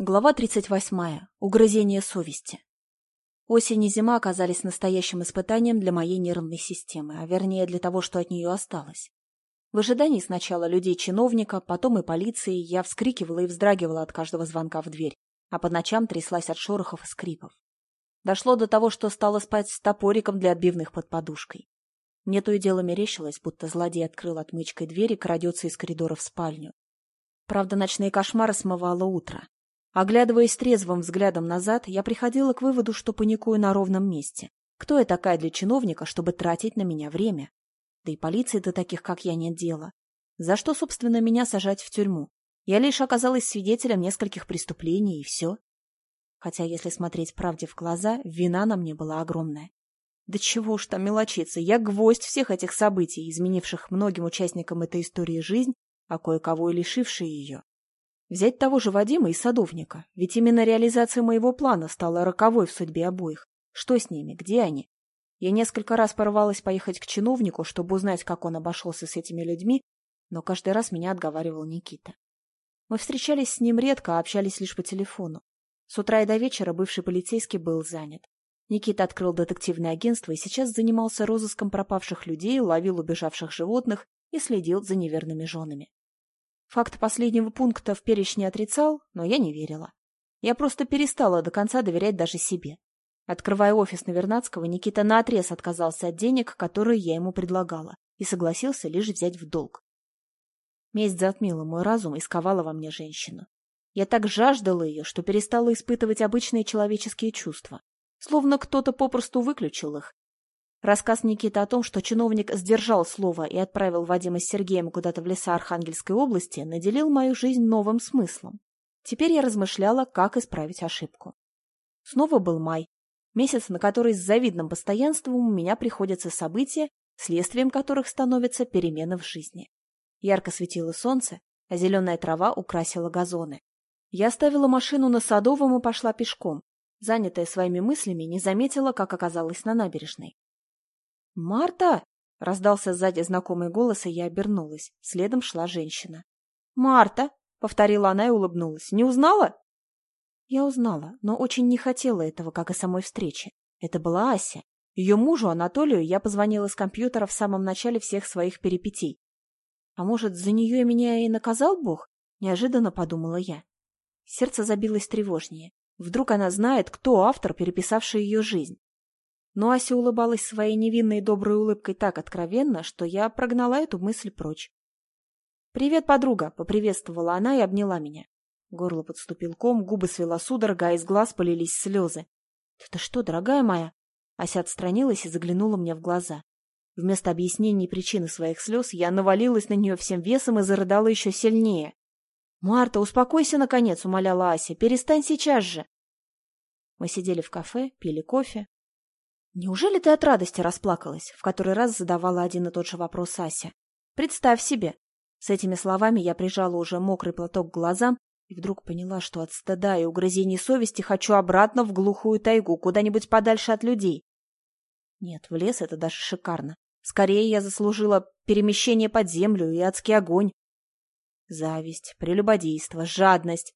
Глава 38. Угрызение совести. Осень и зима оказались настоящим испытанием для моей нервной системы, а вернее для того, что от нее осталось. В ожидании сначала людей-чиновника, потом и полиции я вскрикивала и вздрагивала от каждого звонка в дверь, а по ночам тряслась от шорохов и скрипов. Дошло до того, что стала спать с топориком для отбивных под подушкой. Мне то и дело мерещилось, будто злодей открыл отмычкой дверь и крадется из коридора в спальню. Правда, ночные кошмары смывало утро. Оглядываясь трезвым взглядом назад, я приходила к выводу, что паникую на ровном месте. Кто я такая для чиновника, чтобы тратить на меня время? Да и полиции до таких, как я, нет дела. За что, собственно, меня сажать в тюрьму? Я лишь оказалась свидетелем нескольких преступлений, и все. Хотя, если смотреть правде в глаза, вина на мне была огромная. Да чего уж там мелочиться, я гвоздь всех этих событий, изменивших многим участникам этой истории жизнь, а кое-кого и лишившие ее. Взять того же Вадима и садовника, ведь именно реализация моего плана стала роковой в судьбе обоих. Что с ними? Где они? Я несколько раз порвалась поехать к чиновнику, чтобы узнать, как он обошелся с этими людьми, но каждый раз меня отговаривал Никита. Мы встречались с ним редко, а общались лишь по телефону. С утра и до вечера бывший полицейский был занят. Никита открыл детективное агентство и сейчас занимался розыском пропавших людей, ловил убежавших животных и следил за неверными женами. Факт последнего пункта в перечне отрицал, но я не верила. Я просто перестала до конца доверять даже себе. Открывая офис на Вернадского, Никита наотрез отказался от денег, которые я ему предлагала, и согласился лишь взять в долг. Месть затмила мой разум и сковала во мне женщину. Я так жаждала ее, что перестала испытывать обычные человеческие чувства. Словно кто-то попросту выключил их, Рассказ Никиты о том, что чиновник сдержал слово и отправил Вадима с Сергеем куда-то в леса Архангельской области, наделил мою жизнь новым смыслом. Теперь я размышляла, как исправить ошибку. Снова был май, месяц, на который с завидным постоянством у меня приходятся события, следствием которых становятся перемены в жизни. Ярко светило солнце, а зеленая трава украсила газоны. Я оставила машину на Садовом и пошла пешком. Занятая своими мыслями, не заметила, как оказалась на набережной. «Марта!» — раздался сзади знакомый голос, и я обернулась. Следом шла женщина. «Марта!» — повторила она и улыбнулась. «Не узнала?» Я узнала, но очень не хотела этого, как и самой встречи. Это была Ася. Ее мужу, Анатолию, я позвонила с компьютера в самом начале всех своих перипетий. А может, за нее меня и наказал Бог? Неожиданно подумала я. Сердце забилось тревожнее. Вдруг она знает, кто автор, переписавший ее жизнь. Но Ася улыбалась своей невинной доброй улыбкой так откровенно, что я прогнала эту мысль прочь. «Привет, подруга!» — поприветствовала она и обняла меня. Горло подступил ком, губы свела судорога, а из глаз полились слезы. «Это что, дорогая моя?» Ася отстранилась и заглянула мне в глаза. Вместо объяснений причины своих слез я навалилась на нее всем весом и зарыдала еще сильнее. «Марта, успокойся, наконец!» — умоляла Ася. «Перестань сейчас же!» Мы сидели в кафе, пили кофе, «Неужели ты от радости расплакалась?» — в который раз задавала один и тот же вопрос Ася. «Представь себе!» С этими словами я прижала уже мокрый платок к глазам и вдруг поняла, что от стыда и угрызений совести хочу обратно в глухую тайгу, куда-нибудь подальше от людей. Нет, в лес это даже шикарно. Скорее я заслужила перемещение под землю и адский огонь. Зависть, прелюбодейство, жадность.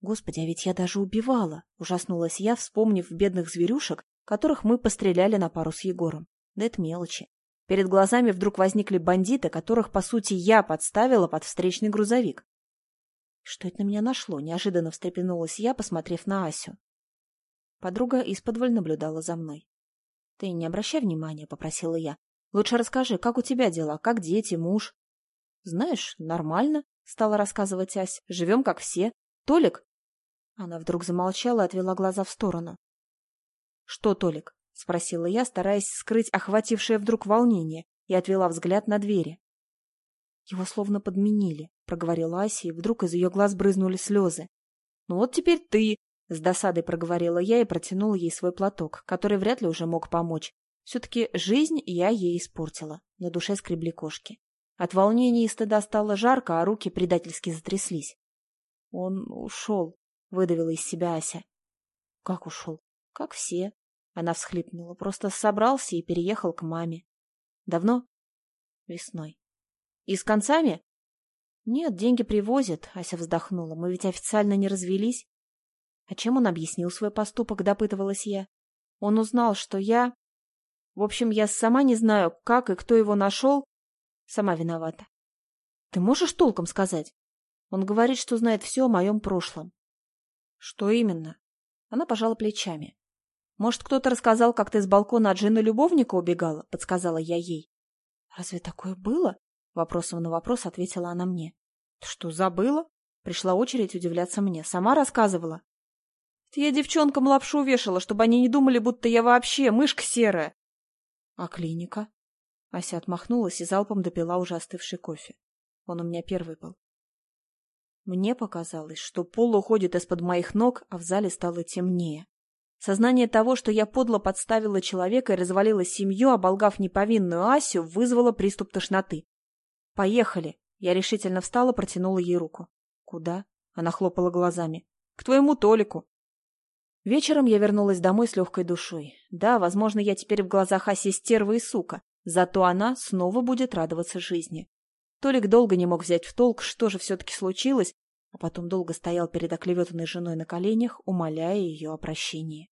Господи, а ведь я даже убивала, ужаснулась я, вспомнив бедных зверюшек, которых мы постреляли на пару с Егором. Да это мелочи. Перед глазами вдруг возникли бандиты, которых, по сути, я подставила под встречный грузовик. Что это на меня нашло? Неожиданно встрепенулась я, посмотрев на Асю. Подруга исподволь наблюдала за мной. — Ты не обращай внимания, — попросила я. — Лучше расскажи, как у тебя дела, как дети, муж? — Знаешь, нормально, — стала рассказывать Ась. — Живем, как все. Толик? Она вдруг замолчала и отвела глаза в сторону. «Что, Толик?» — спросила я, стараясь скрыть охватившее вдруг волнение, и отвела взгляд на двери. «Его словно подменили», — проговорила Ася, и вдруг из ее глаз брызнули слезы. «Ну вот теперь ты!» — с досадой проговорила я и протянула ей свой платок, который вряд ли уже мог помочь. Все-таки жизнь я ей испортила. На душе скребли кошки. От волнения и стыда стало жарко, а руки предательски затряслись. «Он ушел», — выдавила из себя Ася. «Как ушел?» «Как все», она всхлипнула. Просто собрался и переехал к маме. Давно? Весной. И с концами? Нет, деньги привозят, Ася вздохнула. Мы ведь официально не развелись. А чем он объяснил свой поступок, допытывалась я. Он узнал, что я... В общем, я сама не знаю, как и кто его нашел. Сама виновата. Ты можешь толком сказать? Он говорит, что знает все о моем прошлом. Что именно? Она пожала плечами. Может, кто-то рассказал, как ты с балкона от жены любовника убегала? Подсказала я ей. Разве такое было? Вопросом на вопрос ответила она мне. Ты что, забыла? Пришла очередь удивляться мне. Сама рассказывала. Я девчонкам лапшу вешала, чтобы они не думали, будто я вообще мышка серая. А клиника? Ася отмахнулась и залпом допила уже остывший кофе. Он у меня первый был. Мне показалось, что пол уходит из-под моих ног, а в зале стало темнее. Сознание того, что я подло подставила человека и развалила семью, оболгав неповинную Асю, вызвало приступ тошноты. «Поехали!» Я решительно встала, протянула ей руку. «Куда?» Она хлопала глазами. «К твоему Толику». Вечером я вернулась домой с легкой душой. Да, возможно, я теперь в глазах Аси стерва и сука, зато она снова будет радоваться жизни. Толик долго не мог взять в толк, что же все-таки случилось, а потом долго стоял перед оклеветанной женой на коленях, умоляя ее о прощении.